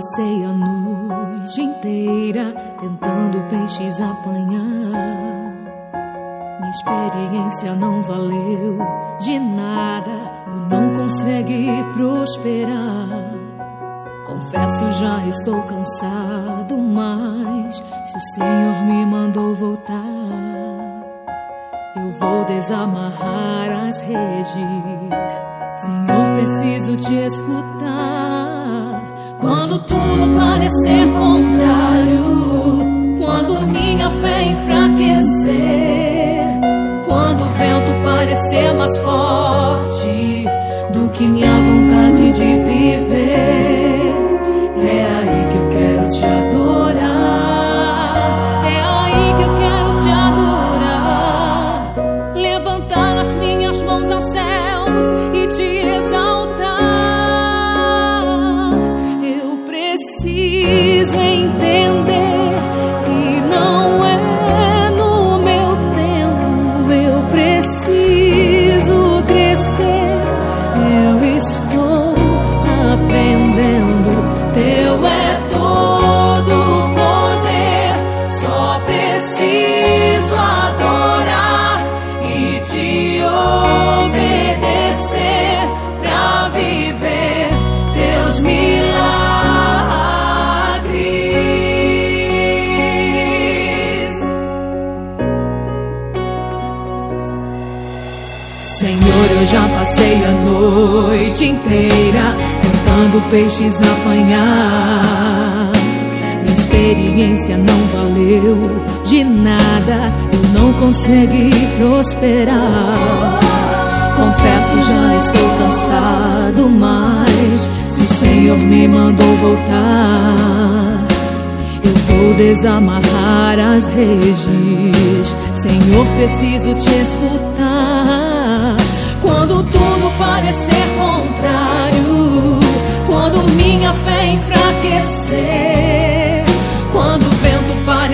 Passei a noite inteira tentando peixes apanhar. Minha experiência não valeu de nada, eu não consegui prosperar. Confesso, já estou cansado, mas se o Senhor me mandou voltar, eu vou desamarrar as redes. Senhor, preciso te escutar. Tudo parecer contrário, quando minha fé enfraquecer, quando o vento parecer mais forte do que minha preciso adorar e te obedecer pra viver teus milagres. Senhor, eu já passei a noite inteira tentando peixes apanhar. Experiência não valeu de nada, eu não consegui prosperar. Confesso, já estou cansado, mas se o Senhor me mandou voltar, eu vou desamarrar as redes. Senhor, preciso te escutar. Quando tudo parecer contrário, quando minha fé enfraquecer,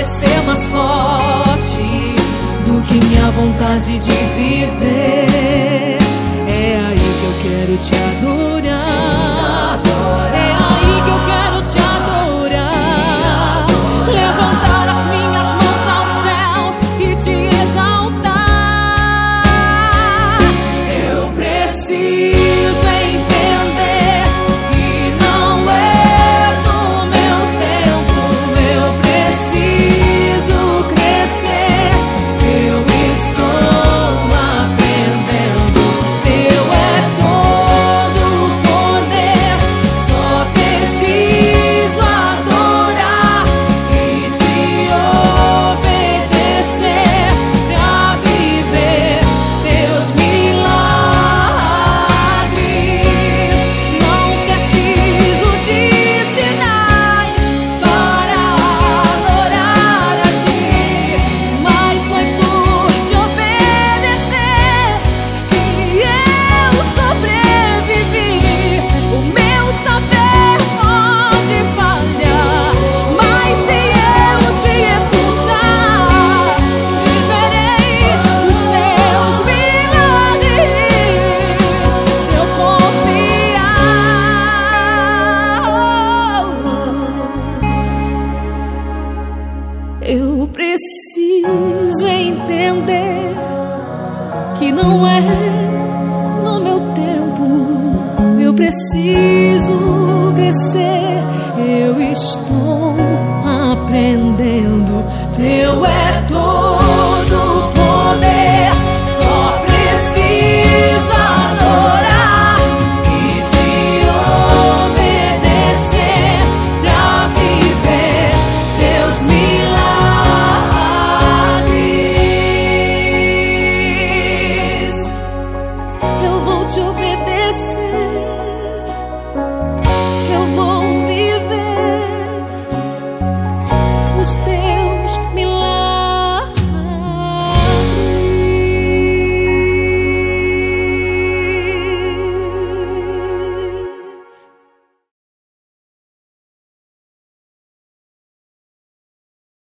parecer mais forte do que minha vontade de viver, é aí que eu quero te adorar. Que não é no meu tempo. Eu preciso crescer. Eu estou aprendendo. Teu é